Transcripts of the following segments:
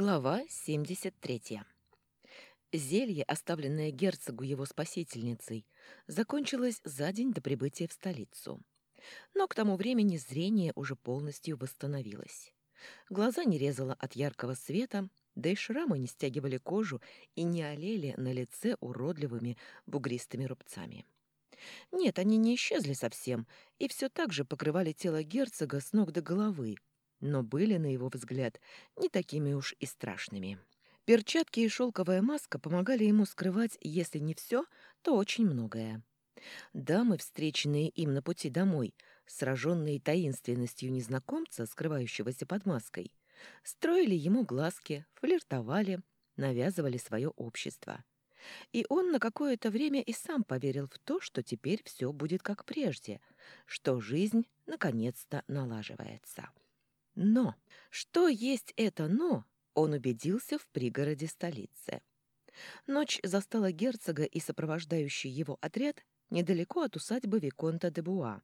Глава 73. Зелье, оставленное герцогу его спасительницей, закончилось за день до прибытия в столицу. Но к тому времени зрение уже полностью восстановилось. Глаза не резало от яркого света, да и шрамы не стягивали кожу и не олели на лице уродливыми бугристыми рубцами. Нет, они не исчезли совсем, и все так же покрывали тело герцога с ног до головы, но были, на его взгляд, не такими уж и страшными. Перчатки и шелковая маска помогали ему скрывать, если не все, то очень многое. Дамы, встреченные им на пути домой, сраженные таинственностью незнакомца, скрывающегося под маской, строили ему глазки, флиртовали, навязывали свое общество. И он на какое-то время и сам поверил в то, что теперь все будет как прежде, что жизнь наконец-то налаживается. Но что есть это «но», он убедился в пригороде столицы. Ночь застала герцога и сопровождающий его отряд недалеко от усадьбы Виконта де Буа,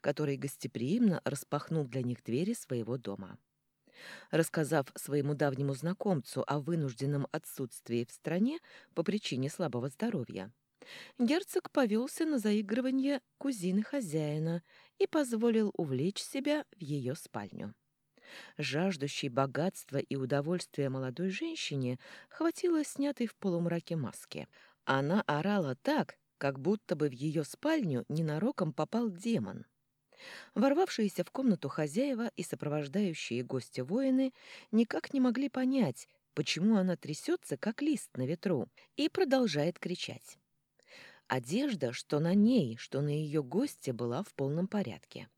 который гостеприимно распахнул для них двери своего дома. Рассказав своему давнему знакомцу о вынужденном отсутствии в стране по причине слабого здоровья, герцог повелся на заигрывание кузины хозяина и позволил увлечь себя в ее спальню. Жаждущей богатства и удовольствия молодой женщине хватило снятой в полумраке маски. Она орала так, как будто бы в ее спальню ненароком попал демон. Ворвавшиеся в комнату хозяева и сопровождающие гостя воины никак не могли понять, почему она трясется, как лист на ветру, и продолжает кричать. Одежда, что на ней, что на ее госте, была в полном порядке.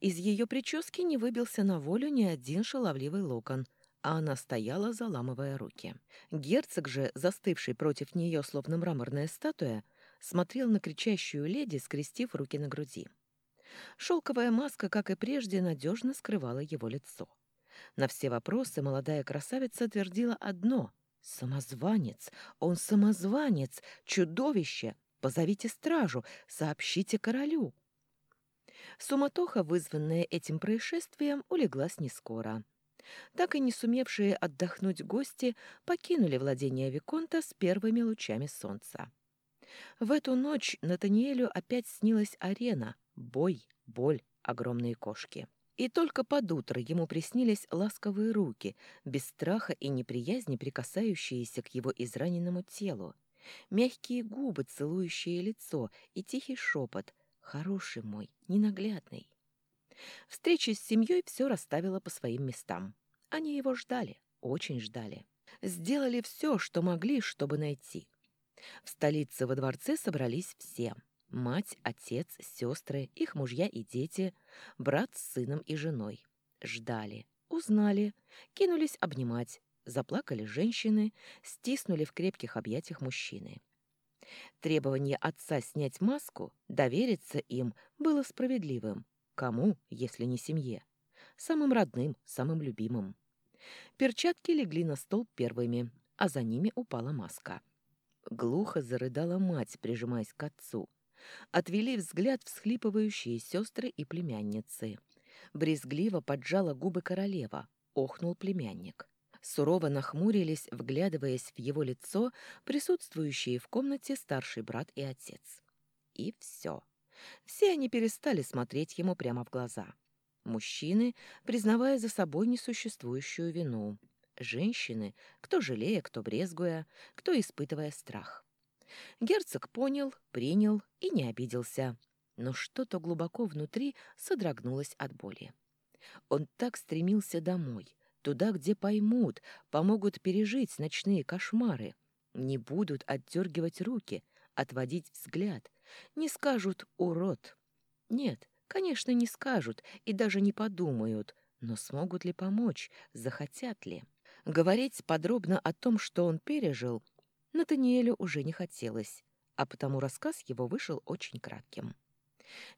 Из ее прически не выбился на волю ни один шаловливый локон, а она стояла, заламывая руки. Герцог же, застывший против нее, словно мраморная статуя, смотрел на кричащую леди, скрестив руки на груди. Шелковая маска, как и прежде, надежно скрывала его лицо. На все вопросы молодая красавица твердила одно — «Самозванец! Он самозванец! Чудовище! Позовите стражу! Сообщите королю!» Суматоха, вызванная этим происшествием, улеглась не скоро. Так и не сумевшие отдохнуть гости покинули владение Виконта с первыми лучами солнца. В эту ночь Натаниэлю опять снилась арена, бой, боль, огромные кошки. И только под утро ему приснились ласковые руки, без страха и неприязни прикасающиеся к его израненному телу, мягкие губы, целующие лицо, и тихий шепот — Хороший мой, ненаглядный. Встреча с семьей все расставила по своим местам. Они его ждали, очень ждали. Сделали все, что могли, чтобы найти. В столице во дворце собрались все. Мать, отец, сестры, их мужья и дети, брат с сыном и женой. Ждали, узнали, кинулись обнимать. Заплакали женщины, стиснули в крепких объятиях мужчины. Требование отца снять маску, довериться им, было справедливым. Кому, если не семье? Самым родным, самым любимым. Перчатки легли на стол первыми, а за ними упала маска. Глухо зарыдала мать, прижимаясь к отцу. Отвели взгляд всхлипывающие сестры и племянницы. Брезгливо поджала губы королева, охнул племянник сурово нахмурились, вглядываясь в его лицо, присутствующие в комнате старший брат и отец. И все. Все они перестали смотреть ему прямо в глаза. Мужчины, признавая за собой несуществующую вину. Женщины, кто жалея, кто брезгуя, кто испытывая страх. Герцог понял, принял и не обиделся. Но что-то глубоко внутри содрогнулось от боли. Он так стремился домой, туда, где поймут, помогут пережить ночные кошмары, не будут отдергивать руки, отводить взгляд, не скажут «урод». Нет, конечно, не скажут и даже не подумают, но смогут ли помочь, захотят ли. Говорить подробно о том, что он пережил, Натаниэлю уже не хотелось, а потому рассказ его вышел очень кратким.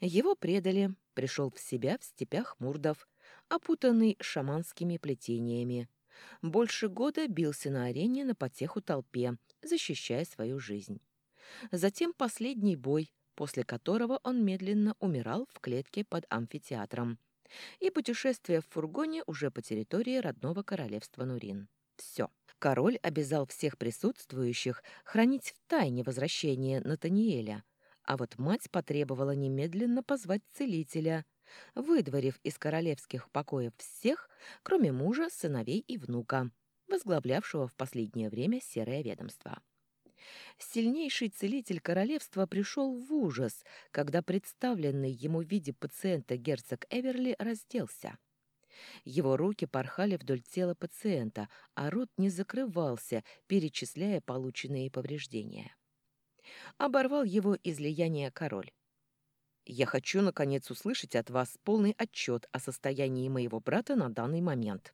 Его предали, пришел в себя в степях Мурдов, опутанный шаманскими плетениями. Больше года бился на арене на потеху толпе, защищая свою жизнь. Затем последний бой, после которого он медленно умирал в клетке под амфитеатром, и путешествие в фургоне уже по территории родного королевства Нурин. все. Король обязал всех присутствующих хранить в тайне возвращение Натаниэля, а вот мать потребовала немедленно позвать целителя, выдворив из королевских покоев всех, кроме мужа, сыновей и внука, возглавлявшего в последнее время серое ведомство. Сильнейший целитель королевства пришел в ужас, когда представленный ему в виде пациента герцог Эверли разделся. Его руки порхали вдоль тела пациента, а рот не закрывался, перечисляя полученные повреждения. Оборвал его излияние король. «Я хочу, наконец, услышать от вас полный отчет о состоянии моего брата на данный момент».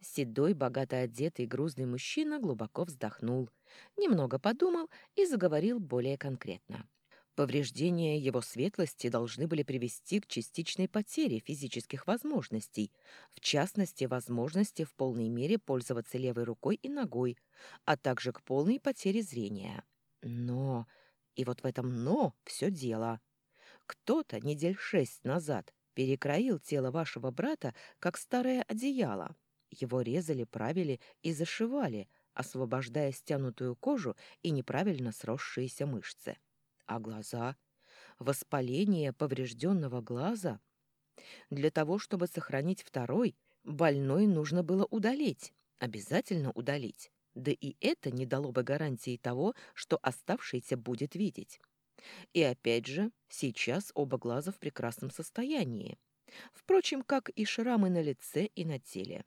Седой, богато одетый грузный мужчина глубоко вздохнул, немного подумал и заговорил более конкретно. Повреждения его светлости должны были привести к частичной потере физических возможностей, в частности, возможности в полной мере пользоваться левой рукой и ногой, а также к полной потере зрения. Но, и вот в этом «но» все дело. Кто-то недель шесть назад перекроил тело вашего брата, как старое одеяло. Его резали, правили и зашивали, освобождая стянутую кожу и неправильно сросшиеся мышцы. А глаза? Воспаление поврежденного глаза? Для того, чтобы сохранить второй, больной нужно было удалить, обязательно удалить. Да и это не дало бы гарантии того, что оставшийся будет видеть. И опять же, сейчас оба глаза в прекрасном состоянии. Впрочем, как и шрамы на лице и на теле.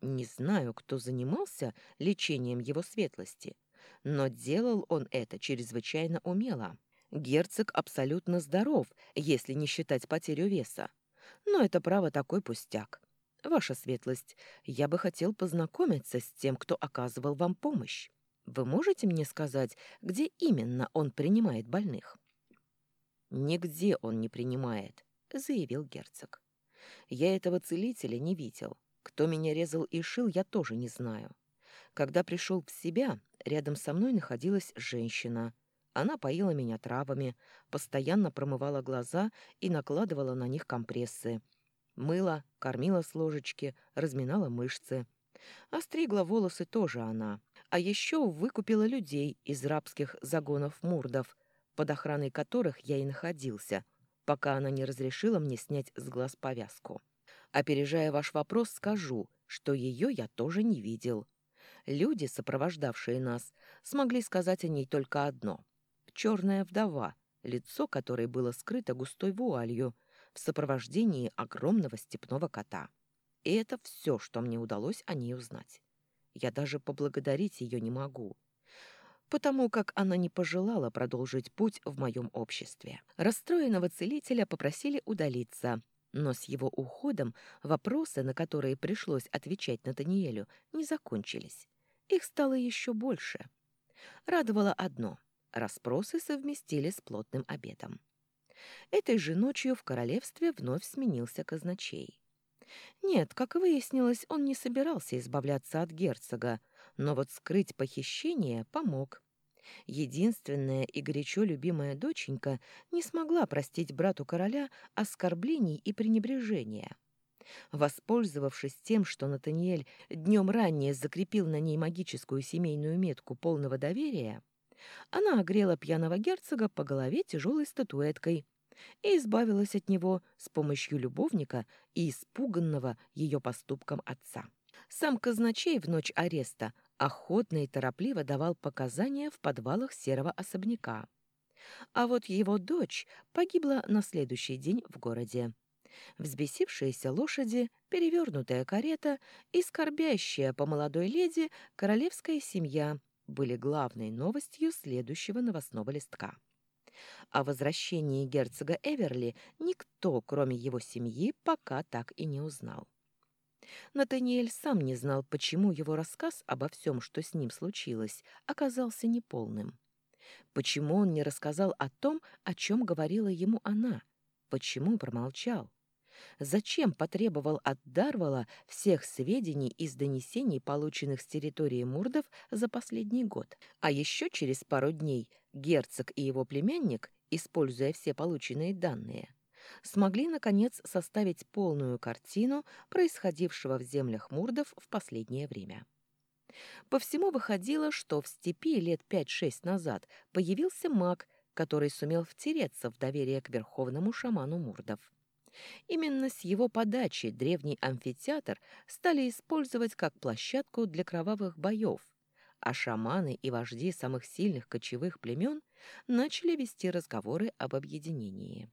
Не знаю, кто занимался лечением его светлости, но делал он это чрезвычайно умело. Герцог абсолютно здоров, если не считать потерю веса. Но это право такой пустяк. Ваша светлость, я бы хотел познакомиться с тем, кто оказывал вам помощь. Вы можете мне сказать, где именно он принимает больных? Нигде он не принимает, заявил герцог. Я этого целителя не видел. Кто меня резал и шил, я тоже не знаю. Когда пришел в себя, рядом со мной находилась женщина. Она поила меня травами, постоянно промывала глаза и накладывала на них компрессы. Мыла, кормила с ложечки, разминала мышцы. Остригла волосы тоже она. А еще выкупила людей из рабских загонов мурдов, под охраной которых я и находился, пока она не разрешила мне снять с глаз повязку. Опережая ваш вопрос, скажу, что ее я тоже не видел. Люди, сопровождавшие нас, смогли сказать о ней только одно. Черная вдова, лицо которой было скрыто густой вуалью, в сопровождении огромного степного кота. И это все, что мне удалось о ней узнать. Я даже поблагодарить ее не могу, потому как она не пожелала продолжить путь в моем обществе. Расстроенного целителя попросили удалиться, но с его уходом вопросы, на которые пришлось отвечать Натаниэлю, не закончились. Их стало еще больше. Радовало одно — расспросы совместили с плотным обедом. Этой же ночью в королевстве вновь сменился казначей. Нет, как выяснилось, он не собирался избавляться от герцога, но вот скрыть похищение помог. Единственная и горячо любимая доченька не смогла простить брату короля оскорблений и пренебрежения. Воспользовавшись тем, что Натаниэль днем ранее закрепил на ней магическую семейную метку полного доверия, она огрела пьяного герцога по голове тяжелой статуэткой и избавилась от него с помощью любовника и испуганного ее поступком отца. Сам казначей в ночь ареста охотно и торопливо давал показания в подвалах серого особняка. А вот его дочь погибла на следующий день в городе. Взбесившиеся лошади, перевернутая карета и скорбящая по молодой леди королевская семья были главной новостью следующего новостного листка. О возвращении герцога Эверли никто, кроме его семьи, пока так и не узнал. Натаниэль сам не знал, почему его рассказ обо всем, что с ним случилось, оказался неполным. Почему он не рассказал о том, о чем говорила ему она? Почему промолчал? Зачем потребовал от Дарвала всех сведений из донесений, полученных с территории Мурдов за последний год? А еще через пару дней герцог и его племянник, используя все полученные данные, смогли, наконец, составить полную картину происходившего в землях мурдов в последнее время. По всему выходило, что в степи лет пять-шесть назад появился маг, который сумел втереться в доверие к верховному шаману мурдов. Именно с его подачи древний амфитеатр стали использовать как площадку для кровавых боев, а шаманы и вожди самых сильных кочевых племен начали вести разговоры об объединении.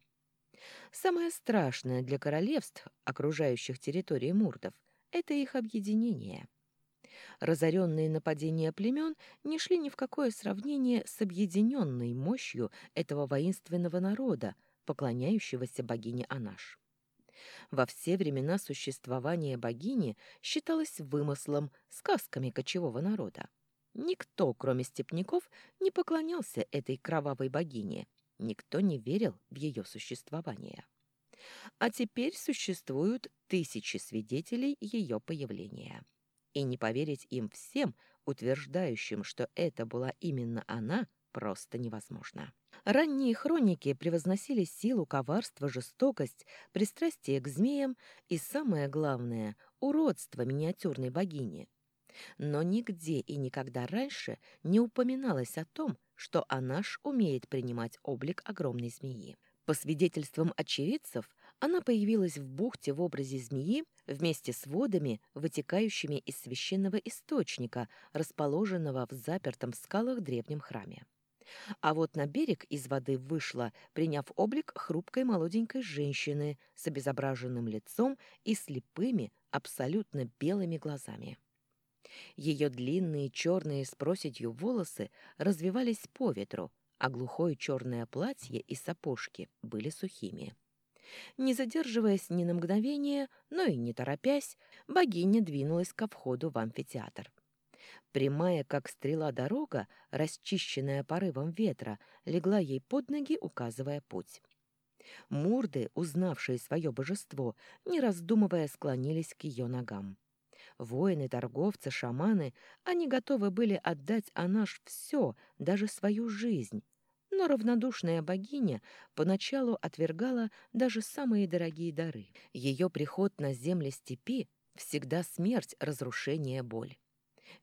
Самое страшное для королевств, окружающих территории мурдов, это их объединение. Разоренные нападения племен не шли ни в какое сравнение с объединенной мощью этого воинственного народа, поклоняющегося богине Анаш. Во все времена существования богини считалось вымыслом, сказками кочевого народа. Никто, кроме степняков, не поклонялся этой кровавой богине, никто не верил в ее существование. А теперь существуют тысячи свидетелей ее появления. И не поверить им всем, утверждающим, что это была именно она, просто невозможно. Ранние хроники превозносили силу, коварство, жестокость, пристрастие к змеям и, самое главное, уродство миниатюрной богини. Но нигде и никогда раньше не упоминалось о том, что Анаш умеет принимать облик огромной змеи. По свидетельствам очевидцев, она появилась в бухте в образе змеи вместе с водами, вытекающими из священного источника, расположенного в запертом в скалах древнем храме. А вот на берег из воды вышла, приняв облик хрупкой молоденькой женщины с обезображенным лицом и слепыми, абсолютно белыми глазами. Ее длинные черные с проседью волосы развивались по ветру, а глухое черное платье и сапожки были сухими. Не задерживаясь ни на мгновение, но и не торопясь, богиня двинулась ко входу в амфитеатр. Прямая, как стрела дорога, расчищенная порывом ветра, легла ей под ноги, указывая путь. Мурды, узнавшие свое божество, не раздумывая, склонились к ее ногам. Воины, торговцы, шаманы, они готовы были отдать Анаш все, даже свою жизнь. Но равнодушная богиня поначалу отвергала даже самые дорогие дары. Ее приход на земли степи — всегда смерть, разрушение, боль.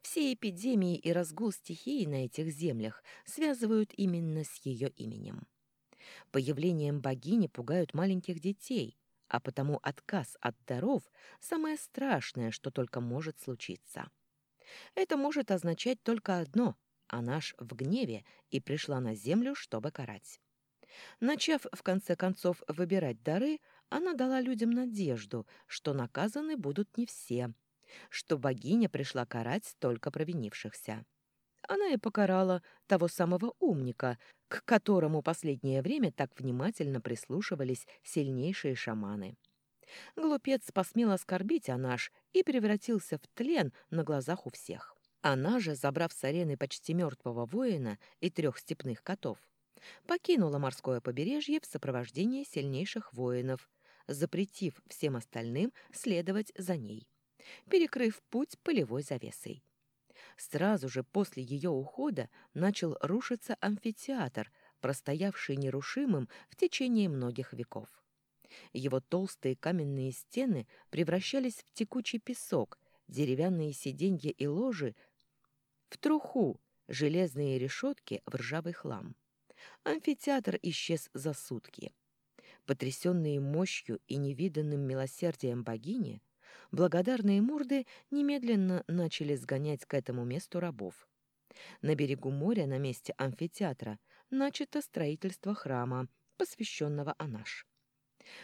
Все эпидемии и разгул стихии на этих землях связывают именно с ее именем. Появлением богини пугают маленьких детей, а потому отказ от даров – самое страшное, что только может случиться. Это может означать только одно – Анаш в гневе и пришла на землю, чтобы карать. Начав, в конце концов, выбирать дары, она дала людям надежду, что наказаны будут не все – что богиня пришла карать только провинившихся. Она и покарала того самого умника, к которому последнее время так внимательно прислушивались сильнейшие шаманы. Глупец посмел оскорбить Анаш и превратился в тлен на глазах у всех. Она же, забрав с арены почти мертвого воина и трех степных котов, покинула морское побережье в сопровождении сильнейших воинов, запретив всем остальным следовать за ней перекрыв путь полевой завесой. Сразу же после ее ухода начал рушиться амфитеатр, простоявший нерушимым в течение многих веков. Его толстые каменные стены превращались в текучий песок, деревянные сиденья и ложи в труху, железные решетки в ржавый хлам. Амфитеатр исчез за сутки. Потрясенные мощью и невиданным милосердием богини, благодарные морды немедленно начали сгонять к этому месту рабов. На берегу моря, на месте амфитеатра, начато строительство храма, посвященного Анаш.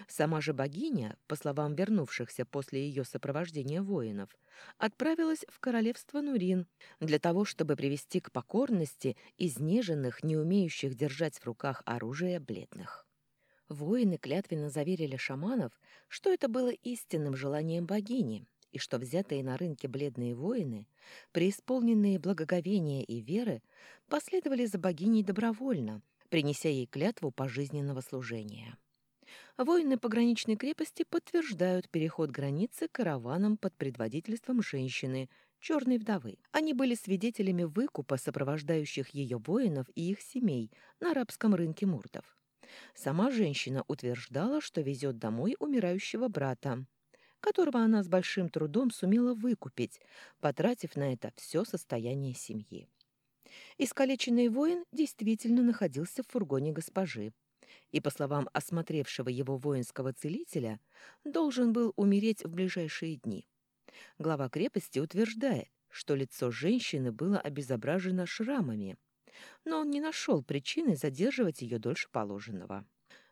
Сама же богиня, по словам вернувшихся после ее сопровождения воинов, отправилась в королевство Нурин для того, чтобы привести к покорности изнеженных, не умеющих держать в руках оружие бледных. Воины клятвенно заверили шаманов, что это было истинным желанием богини, и что взятые на рынке бледные воины, преисполненные благоговения и веры, последовали за богиней добровольно, принеся ей клятву пожизненного служения. Воины пограничной крепости подтверждают переход границы караваном под предводительством женщины, черной вдовы. Они были свидетелями выкупа сопровождающих ее воинов и их семей на арабском рынке мурдов. Сама женщина утверждала, что везет домой умирающего брата, которого она с большим трудом сумела выкупить, потратив на это все состояние семьи. Искалеченный воин действительно находился в фургоне госпожи, и, по словам осмотревшего его воинского целителя, должен был умереть в ближайшие дни. Глава крепости утверждает, что лицо женщины было обезображено шрамами, но он не нашел причины задерживать ее дольше положенного.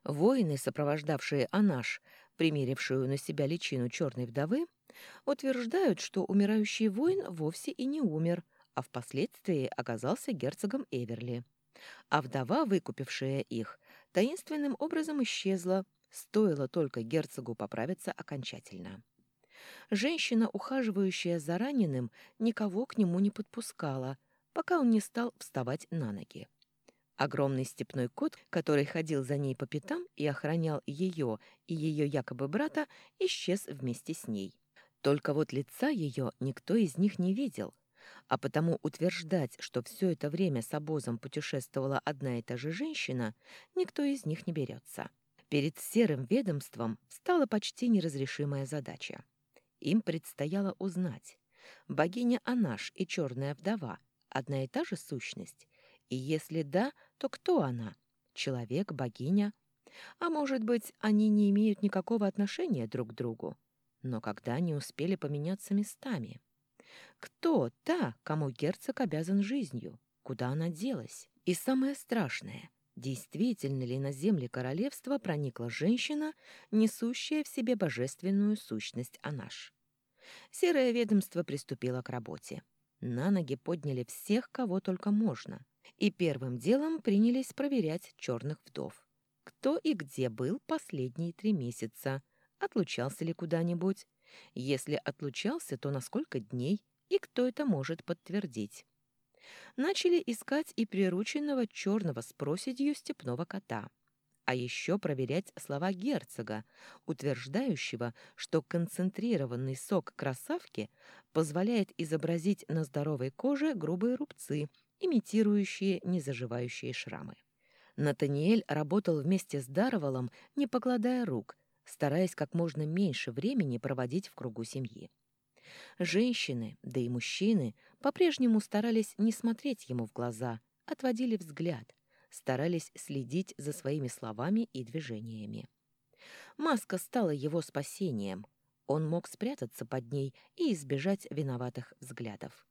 Воины, сопровождавшие Анаш, примерившую на себя личину черной вдовы, утверждают, что умирающий воин вовсе и не умер, а впоследствии оказался герцогом Эверли. А вдова, выкупившая их, таинственным образом исчезла, стоило только герцогу поправиться окончательно. Женщина, ухаживающая за раненым, никого к нему не подпускала, пока он не стал вставать на ноги. Огромный степной кот, который ходил за ней по пятам и охранял ее и ее якобы брата, исчез вместе с ней. Только вот лица ее никто из них не видел, а потому утверждать, что все это время с обозом путешествовала одна и та же женщина, никто из них не берется. Перед серым ведомством стала почти неразрешимая задача. Им предстояло узнать, богиня Анаш и черная вдова – одна и та же сущность? И если да, то кто она? Человек, богиня? А может быть, они не имеют никакого отношения друг к другу? Но когда они успели поменяться местами? Кто та, кому герцог обязан жизнью? Куда она делась? И самое страшное, действительно ли на земле королевства проникла женщина, несущая в себе божественную сущность Анаш? Серое ведомство приступило к работе. На ноги подняли всех, кого только можно, и первым делом принялись проверять черных вдов. Кто и где был последние три месяца, отлучался ли куда-нибудь, если отлучался, то на сколько дней, и кто это может подтвердить. Начали искать и прирученного черного с проседью степного кота. А еще проверять слова герцога, утверждающего, что концентрированный сок красавки позволяет изобразить на здоровой коже грубые рубцы, имитирующие незаживающие шрамы. Натаниэль работал вместе с Даровалом, не покладая рук, стараясь как можно меньше времени проводить в кругу семьи. Женщины, да и мужчины, по-прежнему старались не смотреть ему в глаза, отводили взгляд, старались следить за своими словами и движениями. Маска стала его спасением. Он мог спрятаться под ней и избежать виноватых взглядов.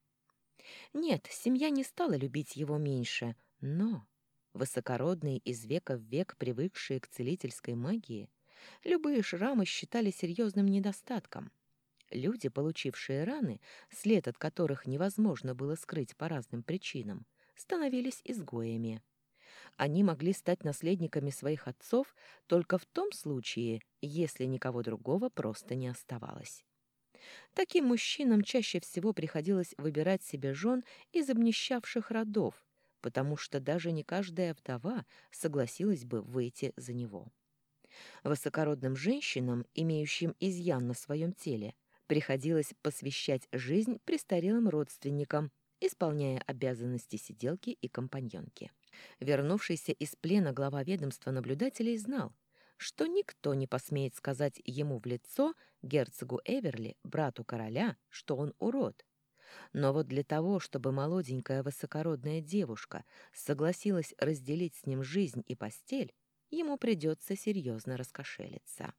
Нет, семья не стала любить его меньше, но... Высокородные из века в век привыкшие к целительской магии, любые шрамы считали серьезным недостатком. Люди, получившие раны, след от которых невозможно было скрыть по разным причинам, становились изгоями. Они могли стать наследниками своих отцов только в том случае, если никого другого просто не оставалось. Таким мужчинам чаще всего приходилось выбирать себе жен из обнищавших родов, потому что даже не каждая вдова согласилась бы выйти за него. Высокородным женщинам, имеющим изъян на своем теле, приходилось посвящать жизнь престарелым родственникам, исполняя обязанности сиделки и компаньонки. Вернувшийся из плена глава ведомства наблюдателей знал, что никто не посмеет сказать ему в лицо, герцогу Эверли, брату короля, что он урод. Но вот для того, чтобы молоденькая высокородная девушка согласилась разделить с ним жизнь и постель, ему придется серьезно раскошелиться.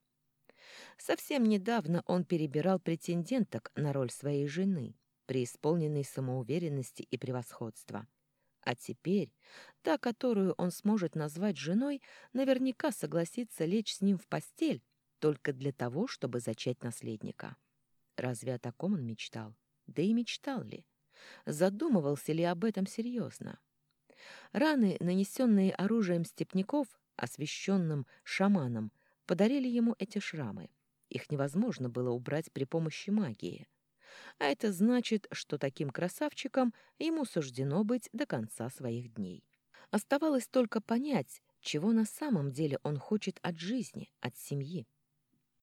Совсем недавно он перебирал претенденток на роль своей жены, преисполненной самоуверенности и превосходства. А теперь та, которую он сможет назвать женой, наверняка согласится лечь с ним в постель только для того, чтобы зачать наследника. Разве о таком он мечтал? Да и мечтал ли? Задумывался ли об этом серьезно? Раны, нанесенные оружием степняков, освященным шаманом, подарили ему эти шрамы. Их невозможно было убрать при помощи магии. А это значит, что таким красавчиком ему суждено быть до конца своих дней. Оставалось только понять, чего на самом деле он хочет от жизни, от семьи.